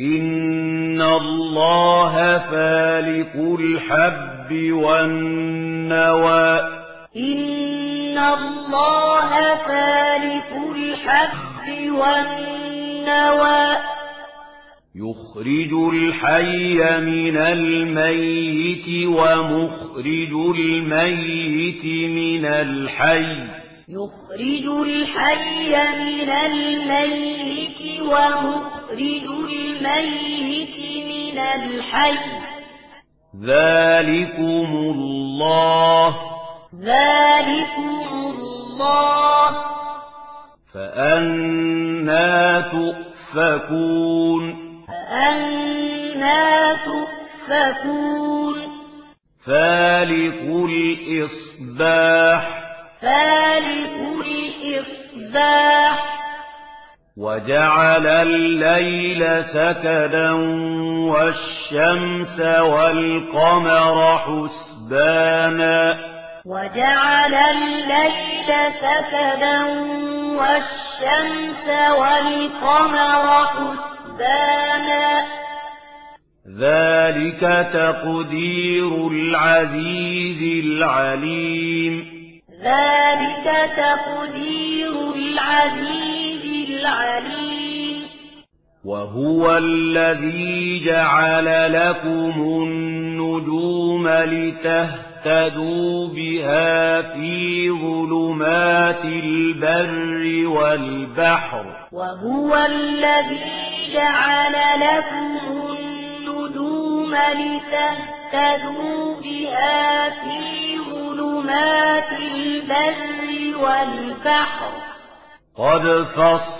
إن الله فالق الحب والنوى إن الله فالق الحب والنوى يخرج الحي من الميت ومخرج الميت من الحي يخرج الحي من الميت ومخرج الميت الميت من الحي. ذلكم الله ذلكم الله. فأنا تؤفكون فأنا تؤفكون. فالق الإصباح فالق الإصباح. وجعل الليل سَكَنًا والشمس والقمر حسبانا. وجعل الليل سَكَنًا والشمس والقمر حسبانا. ذلك تقدير العزيز العليم. ذلك تقدير العزيز وهو الذي جعل لكم النجوم لتهتدوا بها في ظلمات البر والبحر وهو الذي جعل لكم النجوم لتهتدوا بها في ظلمات البر والبحر قد فصل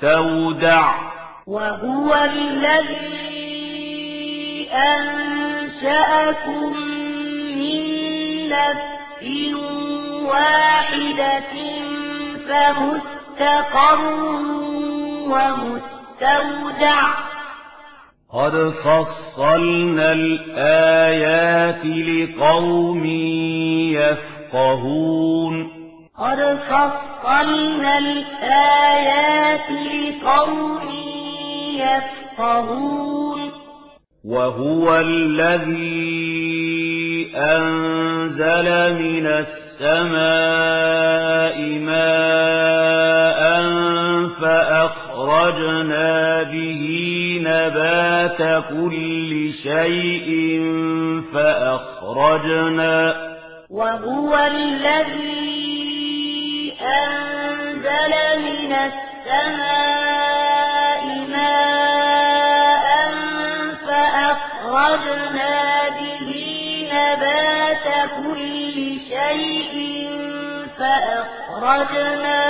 تودع. وهو الذي أنشأكم من نفس واحدة فمستقر ومستودع. قد فصلنا الآيات لقوم يفقهون. قد فصلنا ومن الآيات لقوم يفقهون وهو الذي أنزل من السماء ماء فأخرجنا به نبات كل شيء فأخرجنا وهو الذي وأنزل من السماء ماء فأخرجنا به نبات كل شيء فأخرجنا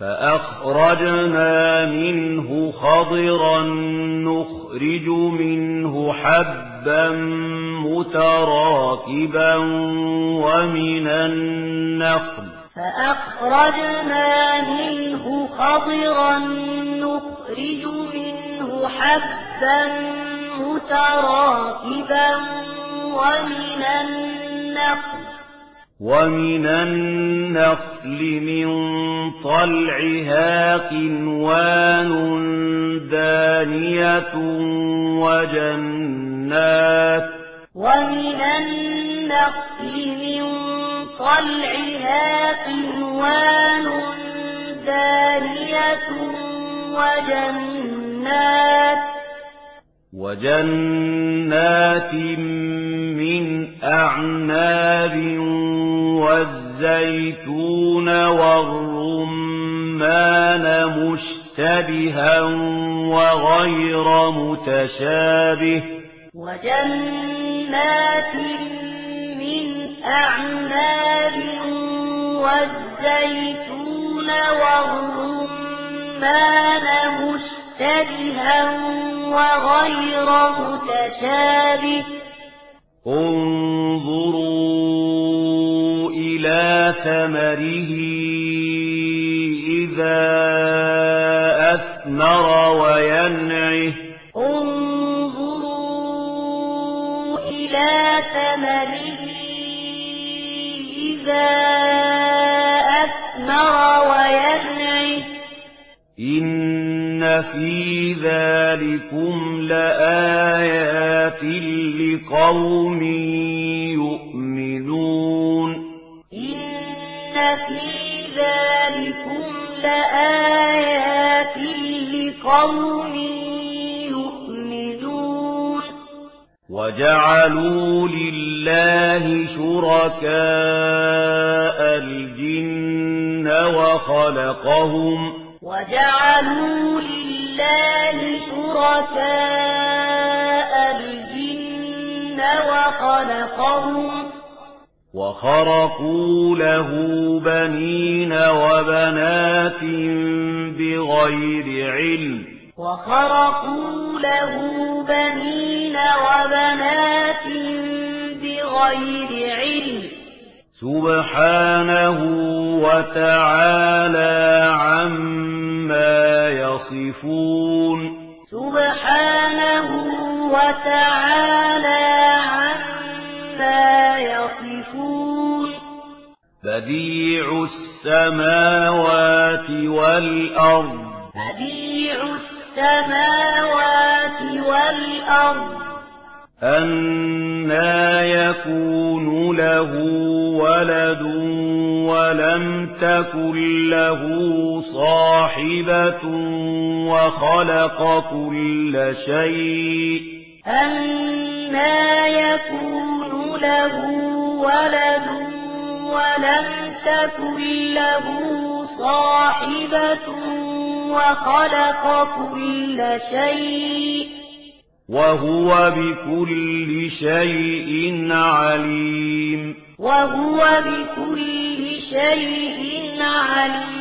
فأخرجنا منه خضرا نخرج منه حبا متراكبا ومن النخل فأخرجنا منه خضرا نخرج منه حبا متراكبا ومن النقل ومن النخل من طلعها قنوان دانية وجنات ومن النخل طلعها قنوان دانية وجنات وجنات من أعناب والزيتون والرمان مشتبها وغير متشابه وجنات من أعناب والزيتون والرمان مشتبها وغير متشابه. انظروا إلى ثمره إذا أثمر وينعه. انظروا إلى ثمره إن في ذلكم لآيات لقوم يؤمنون. إن في ذلكم لآيات لقوم يؤمنون. وجعلوا لله بالله شركاء الجن وخلقهم وجعلوا لله شركاء الجن وخلقهم وخرقوا له بنين وبنات بغير علم وخرقوا له بنين وبنات بغير علم. سبحانه وتعالى عما يصفون. سبحانه وتعالى عما يصفون. بديع السماوات والأرض. بديع السماوات والأرض. أنا يكون له ولد ولم تكن له صاحبة وخلق كل شيء أما يكون له ولد ولم تكن له صاحبة وخلق كل شيء وهو بكل شيء عليم وهو بكل شيء عليم